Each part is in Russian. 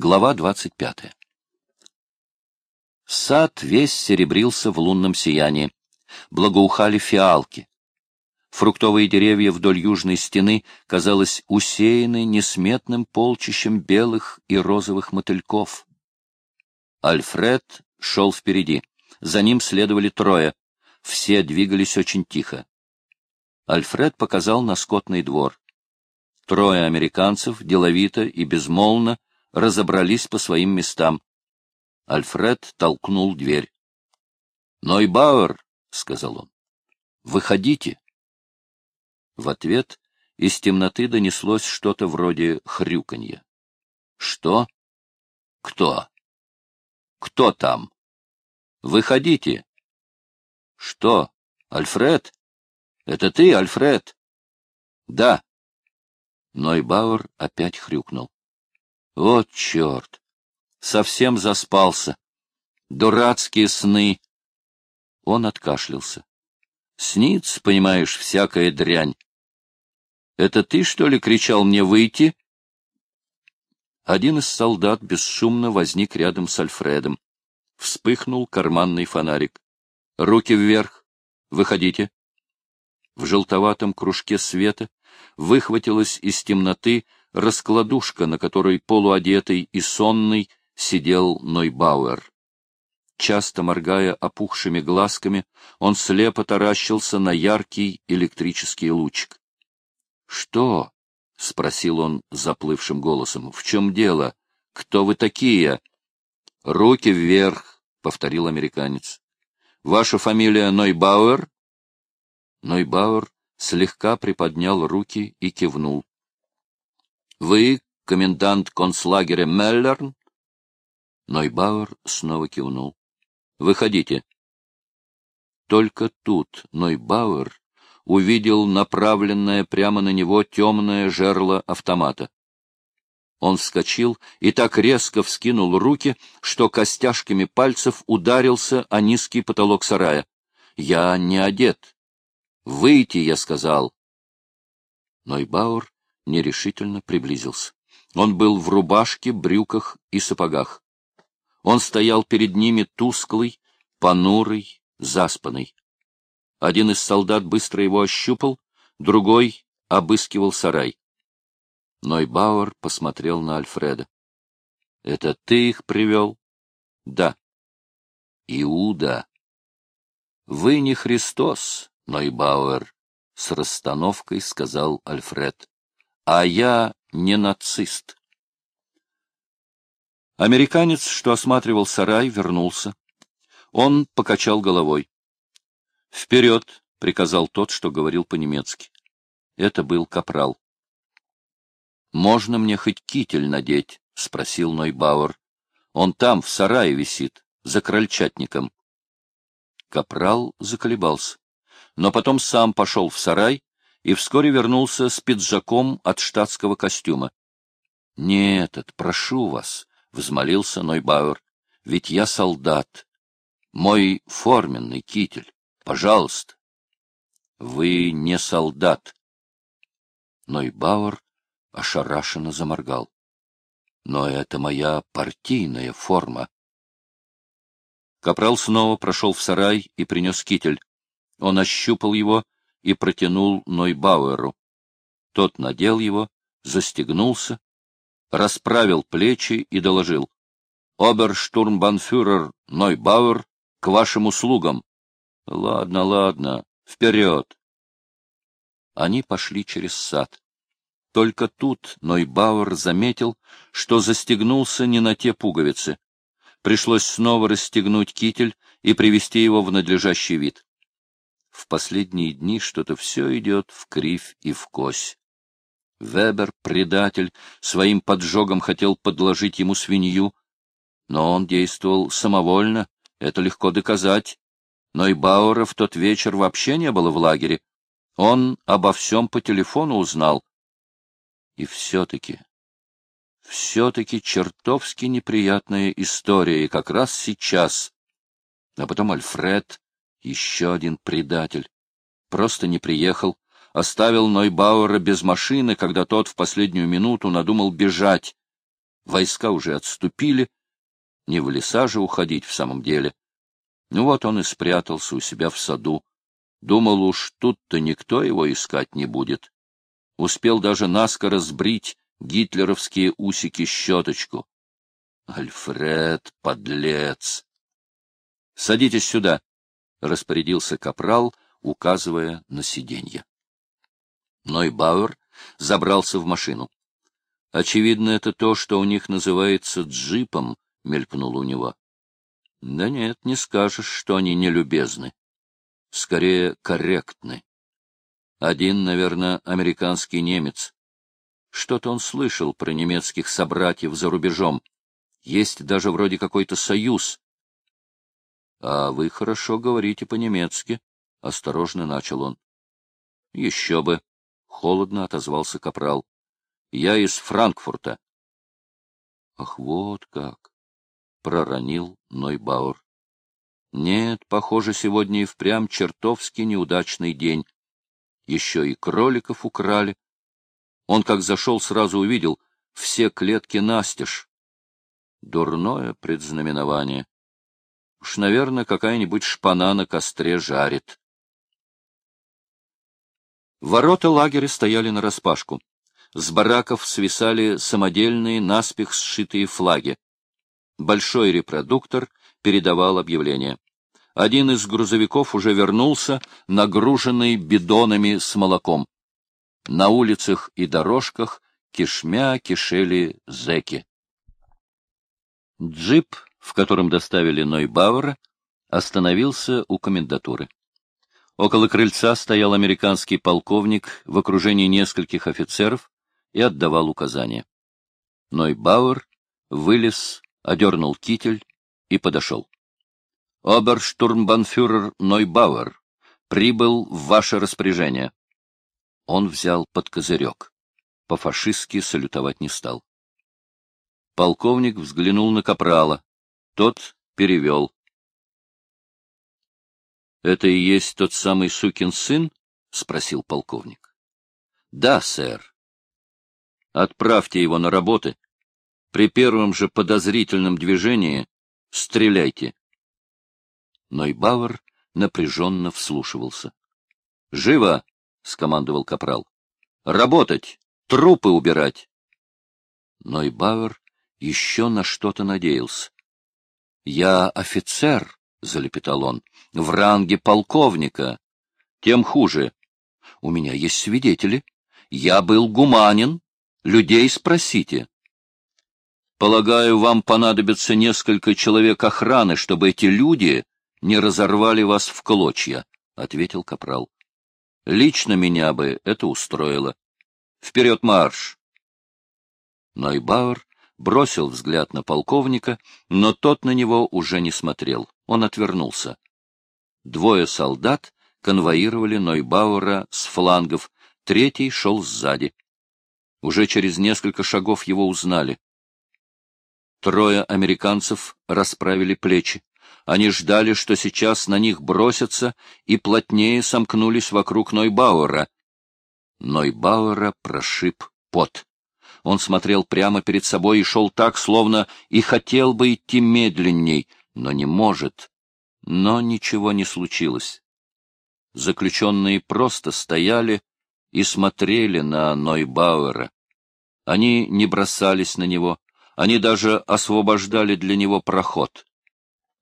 Глава 25. Сад весь серебрился в лунном сиянии. Благоухали фиалки. Фруктовые деревья вдоль южной стены, казалось, усеяны несметным полчищем белых и розовых мотыльков. Альфред шел впереди. За ним следовали трое. Все двигались очень тихо. Альфред показал на скотный двор. Трое американцев, деловито и безмолвно, разобрались по своим местам. Альфред толкнул дверь. — Нойбауэр, — сказал он, — выходите. В ответ из темноты донеслось что-то вроде хрюканья. — Что? — Кто? — Кто там? — Выходите. — Что? Альфред? — Это ты, Альфред? — Да. Нойбауэр опять хрюкнул. Вот черт! Совсем заспался. Дурацкие сны. Он откашлялся. Снится, понимаешь, всякая дрянь. Это ты, что ли, кричал мне выйти? Один из солдат бесшумно возник рядом с Альфредом. Вспыхнул карманный фонарик. Руки вверх. Выходите. В желтоватом кружке света выхватилась из темноты раскладушка, на которой полуодетый и сонный сидел Нойбауэр. Часто моргая опухшими глазками, он слепо таращился на яркий электрический лучик. — Что? — спросил он заплывшим голосом. — В чем дело? Кто вы такие? — Руки вверх, — повторил американец. — Ваша фамилия Нойбауэр? Нойбауэр слегка приподнял руки и кивнул. Вы комендант концлагеря Меллерн? Нойбауэр снова кивнул. Выходите. Только тут Нойбауэр увидел направленное прямо на него темное жерло автомата. Он вскочил и так резко вскинул руки, что костяшками пальцев ударился о низкий потолок сарая. — Я не одет. — Выйти, я сказал. Нойбауэр нерешительно приблизился. Он был в рубашке, брюках и сапогах. Он стоял перед ними тусклый, понурый, заспанный. Один из солдат быстро его ощупал, другой обыскивал сарай. Нойбауэр посмотрел на Альфреда. — Это ты их привел? — Да. — Иуда. — Вы не Христос, Нойбауэр, — с расстановкой сказал Альфред а я не нацист. Американец, что осматривал сарай, вернулся. Он покачал головой. «Вперед!» — приказал тот, что говорил по-немецки. Это был капрал. «Можно мне хоть китель надеть?» — спросил Нойбауэр. «Он там, в сарае висит, за крольчатником». Капрал заколебался, но потом сам пошел в сарай и вскоре вернулся с пиджаком от штатского костюма. — Не этот, прошу вас, — взмолился Нойбауэр, — ведь я солдат. Мой форменный китель, пожалуйста. — Вы не солдат. Нойбауэр ошарашенно заморгал. — Но это моя партийная форма. Капрал снова прошел в сарай и принес китель. Он ощупал его и протянул Нойбауэру. Тот надел его, застегнулся, расправил плечи и доложил. «Оберштурмбанфюрер Нойбауэр к вашим услугам». «Ладно, ладно, вперед!» Они пошли через сад. Только тут Нойбауэр заметил, что застегнулся не на те пуговицы. Пришлось снова расстегнуть китель и привести его в надлежащий вид. В последние дни что-то все идет в кривь и в кось. Вебер, предатель, своим поджогом хотел подложить ему свинью, но он действовал самовольно, это легко доказать. Но и Бауэра в тот вечер вообще не было в лагере. Он обо всем по телефону узнал. И все-таки, все-таки чертовски неприятная история, и как раз сейчас. А потом Альфред, еще один предатель. Просто не приехал, оставил Нойбауэра без машины, когда тот в последнюю минуту надумал бежать. Войска уже отступили. Не в леса же уходить в самом деле. Ну вот он и спрятался у себя в саду. Думал уж, тут-то никто его искать не будет. Успел даже наскоро сбрить гитлеровские усики щеточку. Альфред, подлец! — Садитесь сюда, — распорядился капрал, указывая на сиденье. Нойбауэр забрался в машину. Очевидно, это то, что у них называется джипом, — мелькнуло у него. Да нет, не скажешь, что они нелюбезны. Скорее, корректны. Один, наверное, американский немец. Что-то он слышал про немецких собратьев за рубежом. Есть даже вроде какой-то союз. — А вы хорошо говорите по-немецки, — осторожно начал он. — Еще бы, — холодно отозвался капрал. — Я из Франкфурта. — Ах, вот как! — проронил Нойбауэр. Нет, похоже, сегодня и впрямь чертовски неудачный день. Еще и кроликов украли. Он, как зашел, сразу увидел все клетки настежь. Дурное предзнаменование. Уж, наверное, какая-нибудь шпана на костре жарит. Ворота лагеря стояли нараспашку. С бараков свисали самодельные, наспех сшитые флаги. Большой репродуктор передавал объявление. Один из грузовиков уже вернулся, нагруженный бидонами с молоком. На улицах и дорожках кишмя кишели зэки. Джип, в котором доставили Нойбауэра, остановился у комендатуры. Около крыльца стоял американский полковник в окружении нескольких офицеров и отдавал указания. Нойбауэр вылез одернул китель и подошел. — Оберштурмбанфюрер Нойбауэр прибыл в ваше распоряжение. Он взял под козырек. По-фашистски салютовать не стал. Полковник взглянул на капрала. Тот перевел. — Это и есть тот самый сукин сын? — спросил полковник. — Да, сэр. — Отправьте его на работы при первом же подозрительном движении стреляйте. Нойбауэр напряженно вслушивался. — Живо! — скомандовал капрал. — Работать! Трупы убирать! Нойбауэр еще на что-то надеялся. — Я офицер, — залепетал он, — в ранге полковника. Тем хуже. У меня есть свидетели. Я был гуманин. Людей спросите. Полагаю, вам понадобится несколько человек охраны, чтобы эти люди не разорвали вас в клочья, — ответил капрал. Лично меня бы это устроило. Вперед марш! Нойбауэр бросил взгляд на полковника, но тот на него уже не смотрел. Он отвернулся. Двое солдат конвоировали Нойбауэра с флангов, третий шел сзади. Уже через несколько шагов его узнали. Трое американцев расправили плечи. Они ждали, что сейчас на них бросятся, и плотнее сомкнулись вокруг Нойбауэра. Нойбауэра прошиб пот. Он смотрел прямо перед собой и шел так, словно и хотел бы идти медленней, но не может. Но ничего не случилось. Заключенные просто стояли и смотрели на Нойбауэра. Они не бросались на него, они даже освобождали для него проход.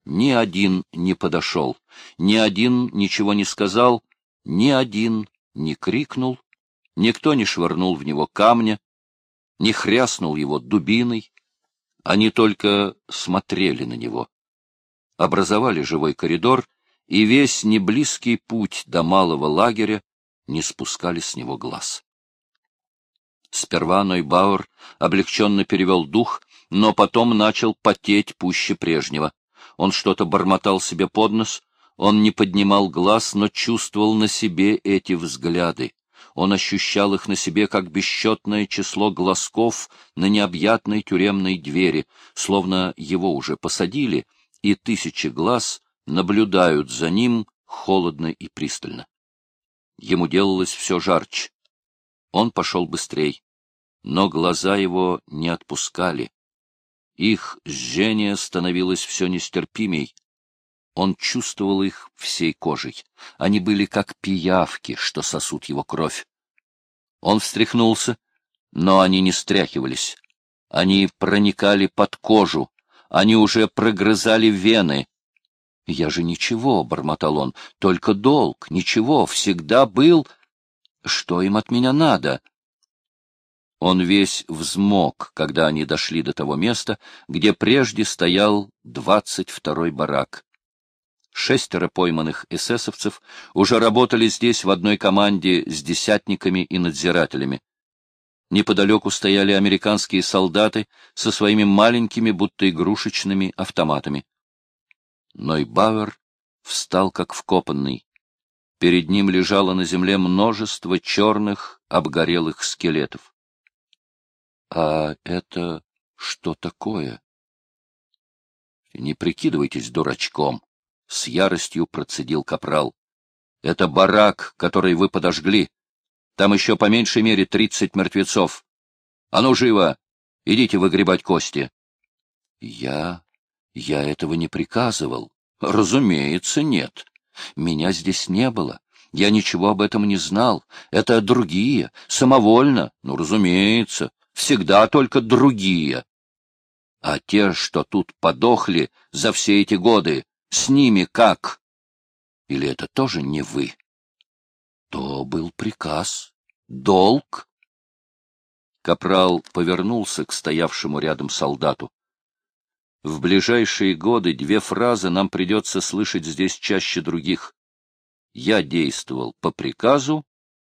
Ни один не подошел, ни один ничего не сказал, ни один не крикнул, никто не швырнул в него камня, не хряснул его дубиной. Они только смотрели на него. Образовали живой коридор, и весь неблизкий путь до малого лагеря не спускали с него глаз. Сперва Нойбауэр облегченно перевел дух, но потом начал потеть пуще прежнего. Он что-то бормотал себе под нос, он не поднимал глаз, но чувствовал на себе эти взгляды. Он ощущал их на себе, как бесчетное число глазков на необъятной тюремной двери, словно его уже посадили, и тысячи глаз наблюдают за ним холодно и пристально. Ему делалось все жарче. Он пошел быстрей, но глаза его не отпускали. Их жжение становилось все нестерпимей. Он чувствовал их всей кожей. Они были как пиявки, что сосут его кровь. Он встряхнулся, но они не стряхивались. Они проникали под кожу, они уже прогрызали вены. — Я же ничего, — бормотал он, — только долг, ничего, всегда был. Что им от меня надо? Он весь взмок, когда они дошли до того места, где прежде стоял двадцать второй барак. Шестеро пойманных эсэсовцев уже работали здесь в одной команде с десятниками и надзирателями. Неподалеку стояли американские солдаты со своими маленькими, будто игрушечными автоматами. Нойбауэр встал как вкопанный. Перед ним лежало на земле множество черных, обгорелых скелетов. — А это что такое? — Не прикидывайтесь дурачком. — с яростью процедил капрал. — Это барак, который вы подожгли. Там еще по меньшей мере тридцать мертвецов. А ну, живо! Идите выгребать кости. — Я... я этого не приказывал. — Разумеется, нет. Меня здесь не было. Я ничего об этом не знал. Это другие, самовольно. Ну, разумеется, всегда только другие. А те, что тут подохли за все эти годы, с ними как? Или это тоже не вы? То был приказ. Долг? Капрал повернулся к стоявшему рядом солдату. В ближайшие годы две фразы нам придется слышать здесь чаще других. Я действовал по приказу,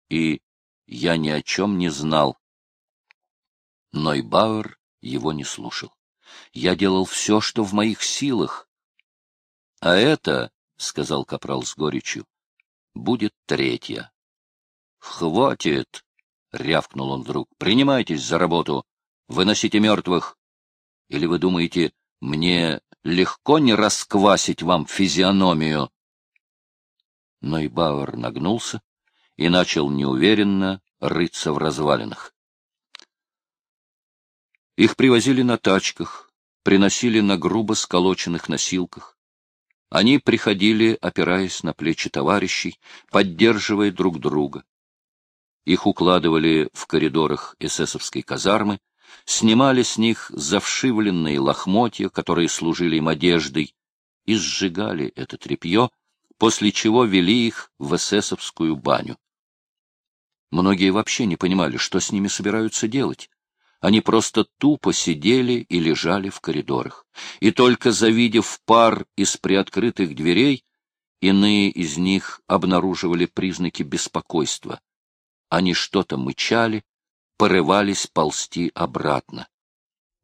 и я ни о чем не знал. Нойбауэр его не слушал. Я делал все, что в моих силах, — А это, — сказал капрал с горечью, — будет третья. — Хватит! — рявкнул он вдруг. — Принимайтесь за работу. Выносите мертвых. Или вы думаете, мне легко не расквасить вам физиономию? Но и Бауэр нагнулся и начал неуверенно рыться в развалинах. Их привозили на тачках, приносили на грубо сколоченных носилках. Они приходили, опираясь на плечи товарищей, поддерживая друг друга. Их укладывали в коридорах эсэсовской казармы, снимали с них завшивленные лохмотья, которые служили им одеждой, и сжигали это тряпье, после чего вели их в эсэсовскую баню. Многие вообще не понимали, что с ними собираются делать. Они просто тупо сидели и лежали в коридорах. И только завидев пар из приоткрытых дверей, иные из них обнаруживали признаки беспокойства. Они что-то мычали, порывались ползти обратно.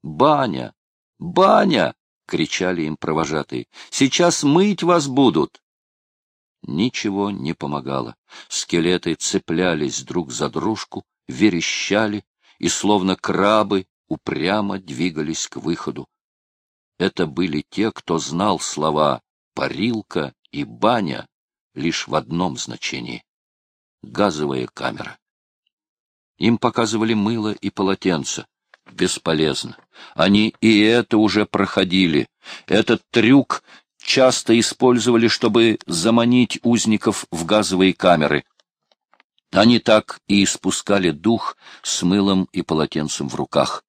«Баня! Баня!» — кричали им провожатые. «Сейчас мыть вас будут!» Ничего не помогало. Скелеты цеплялись друг за дружку, верещали, и, словно крабы, упрямо двигались к выходу. Это были те, кто знал слова «парилка» и «баня» лишь в одном значении — газовая камера. Им показывали мыло и полотенце. Бесполезно. Они и это уже проходили. Этот трюк часто использовали, чтобы заманить узников в газовые камеры. Они так и испускали дух с мылом и полотенцем в руках.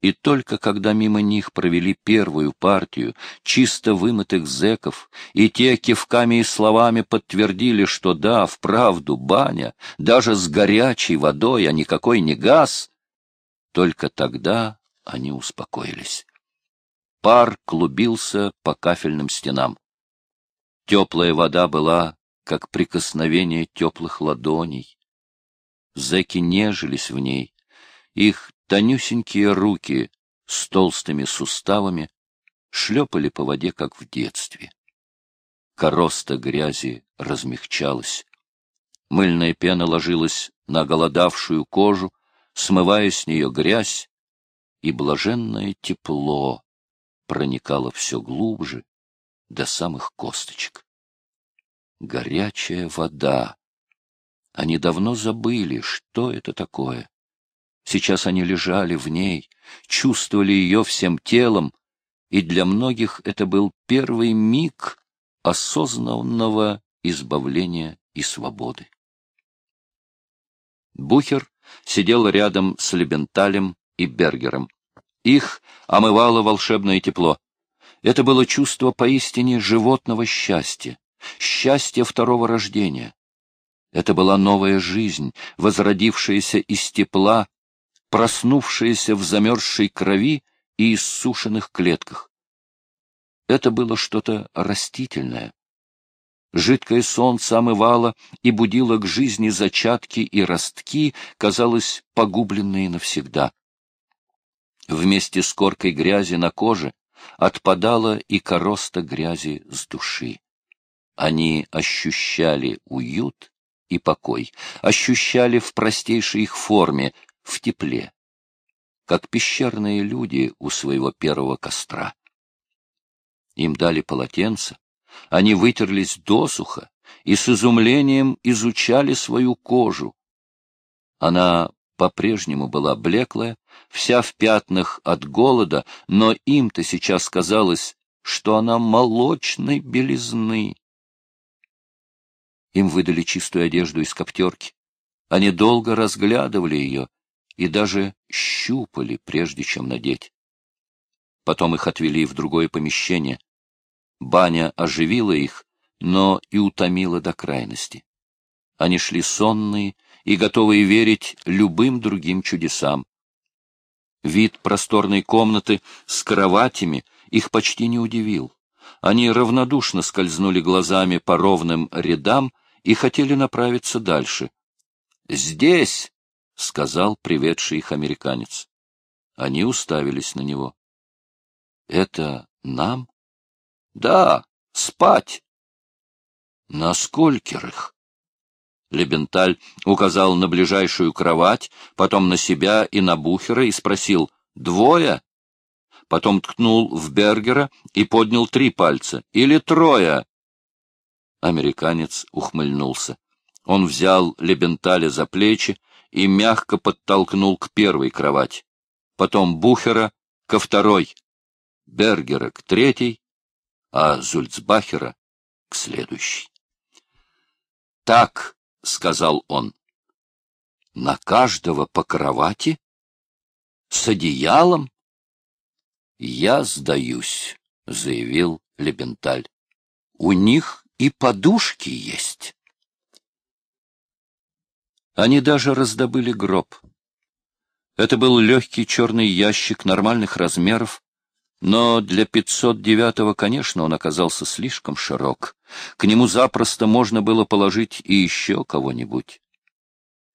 И только когда мимо них провели первую партию чисто вымытых зэков, и те кивками и словами подтвердили, что да, вправду, баня, даже с горячей водой, а никакой не газ, только тогда они успокоились. Пар клубился по кафельным стенам. Теплая вода была как прикосновение теплых ладоней. Зэки нежились в ней, их тонюсенькие руки с толстыми суставами шлепали по воде, как в детстве. Короста грязи размягчалась. Мыльная пена ложилась на голодавшую кожу, смывая с нее грязь, и блаженное тепло проникало все глубже до самых косточек горячая вода. Они давно забыли, что это такое. Сейчас они лежали в ней, чувствовали ее всем телом, и для многих это был первый миг осознанного избавления и свободы. Бухер сидел рядом с Лебенталем и Бергером. Их омывало волшебное тепло. Это было чувство поистине животного счастья, счастья второго рождения. Это была новая жизнь, возродившаяся из тепла, проснувшаяся в замерзшей крови и иссушенных клетках. Это было что-то растительное. Жидкое солнце омывало и будило к жизни зачатки и ростки, казалось, погубленные навсегда. Вместе с коркой грязи на коже отпадала и короста грязи с души. Они ощущали уют и покой, ощущали в простейшей их форме, в тепле, как пещерные люди у своего первого костра. Им дали полотенце, они вытерлись досуха и с изумлением изучали свою кожу. Она по-прежнему была блеклая, вся в пятнах от голода, но им-то сейчас казалось, что она молочной белизны. Им выдали чистую одежду из коптерки. Они долго разглядывали ее и даже щупали, прежде чем надеть. Потом их отвели в другое помещение. Баня оживила их, но и утомила до крайности. Они шли сонные и готовые верить любым другим чудесам. Вид просторной комнаты с кроватями их почти не удивил. Они равнодушно скользнули глазами по ровным рядам и хотели направиться дальше. «Здесь!» — сказал приведший их американец. Они уставились на него. «Это нам?» «Да, спать!» «На скольких?» Лебенталь указал на ближайшую кровать, потом на себя и на Бухера и спросил «Двое?» Потом ткнул в Бергера и поднял три пальца. «Или трое?» Американец ухмыльнулся. Он взял Лебенталя за плечи и мягко подтолкнул к первой кровати. Потом Бухера ко второй, Бергера к третьей, а Зульцбахера к следующей. «Так», — сказал он, — «на каждого по кровати? С одеялом?» «Я сдаюсь», — заявил Лебенталь. «У них и подушки есть. Они даже раздобыли гроб. Это был легкий черный ящик нормальных размеров, но для 509-го, конечно, он оказался слишком широк. К нему запросто можно было положить и еще кого-нибудь.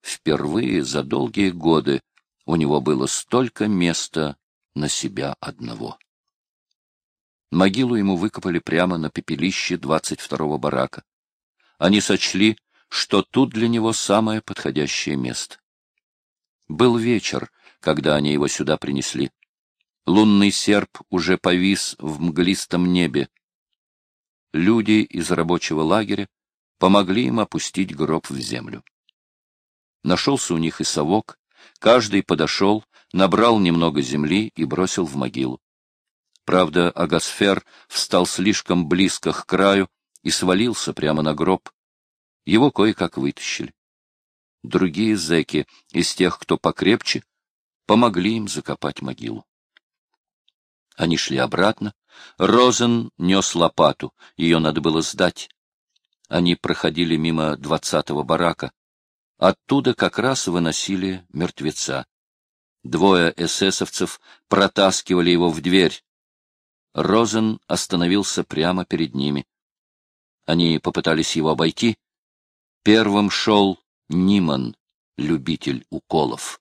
Впервые за долгие годы у него было столько места на себя одного. Могилу ему выкопали прямо на пепелище 22-го барака. Они сочли, что тут для него самое подходящее место. Был вечер, когда они его сюда принесли. Лунный серп уже повис в мглистом небе. Люди из рабочего лагеря помогли им опустить гроб в землю. Нашелся у них и совок, каждый подошел, набрал немного земли и бросил в могилу. Правда, Агасфер встал слишком близко к краю и свалился прямо на гроб. Его кое-как вытащили. Другие зэки, из тех, кто покрепче, помогли им закопать могилу. Они шли обратно. Розен нес лопату, ее надо было сдать. Они проходили мимо двадцатого барака. Оттуда как раз выносили мертвеца. Двое эсэсовцев протаскивали его в дверь. Розен остановился прямо перед ними. Они попытались его обойти. Первым шел Ниман, любитель уколов.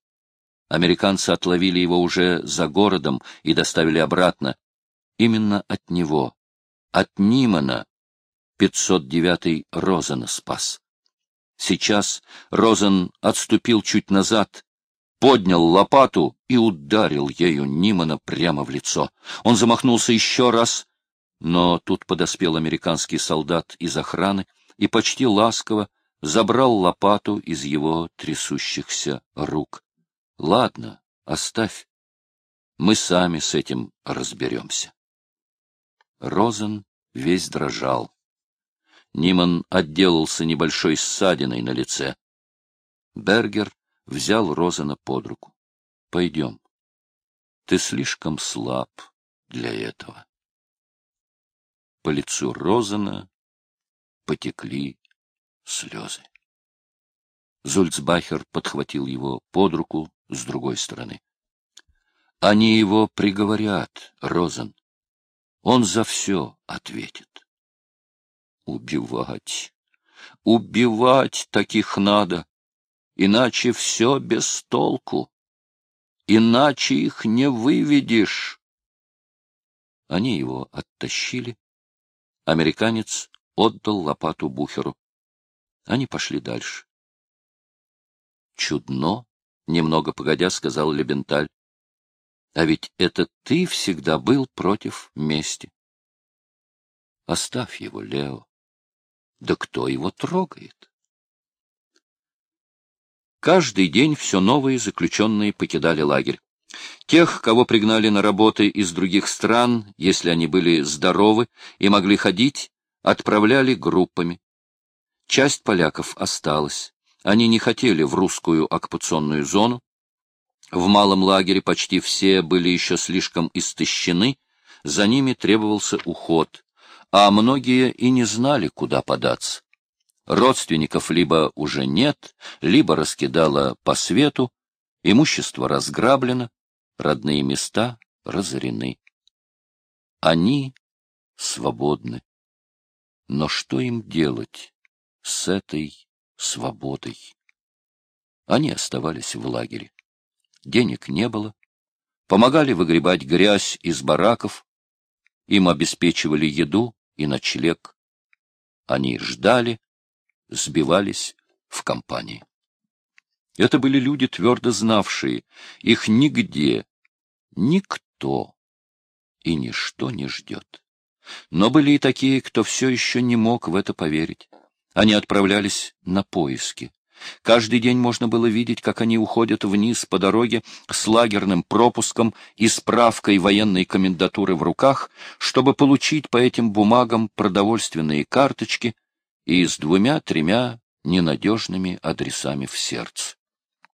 Американцы отловили его уже за городом и доставили обратно. Именно от него, от Нимана, 509-й Розена спас. Сейчас Розен отступил чуть назад, поднял лопату и ударил ею Нимана прямо в лицо. Он замахнулся еще раз, но тут подоспел американский солдат из охраны и почти ласково забрал лопату из его трясущихся рук. Ладно, оставь. Мы сами с этим разберемся. Розен весь дрожал. Ниман отделался небольшой ссадиной на лице. Бергер взял Розена под руку. — Пойдем. Ты слишком слаб для этого. По лицу Розена потекли слезы. Зульцбахер подхватил его под руку с другой стороны. — Они его приговорят, Розен. Он за все ответит. Убивать. Убивать таких надо, иначе все без толку. Иначе их не выведешь. Они его оттащили. Американец отдал лопату Бухеру. Они пошли дальше. Чудно, немного погодя, сказал Лебенталь. А ведь это ты всегда был против мести. Оставь его, Лео. Да кто его трогает? Каждый день все новые заключенные покидали лагерь. Тех, кого пригнали на работы из других стран, если они были здоровы и могли ходить, отправляли группами. Часть поляков осталась. Они не хотели в русскую оккупационную зону, в малом лагере почти все были еще слишком истощены, за ними требовался уход, а многие и не знали, куда податься. Родственников либо уже нет, либо раскидало по свету, имущество разграблено, родные места разорены. Они свободны. Но что им делать с этой свободой? Они оставались в лагере денег не было. Помогали выгребать грязь из бараков, им обеспечивали еду и ночлег. Они ждали, сбивались в компании. Это были люди, твердо знавшие, их нигде, никто и ничто не ждет. Но были и такие, кто все еще не мог в это поверить. Они отправлялись на поиски. Каждый день можно было видеть, как они уходят вниз по дороге с лагерным пропуском и справкой военной комендатуры в руках, чтобы получить по этим бумагам продовольственные карточки и с двумя-тремя ненадежными адресами в сердце.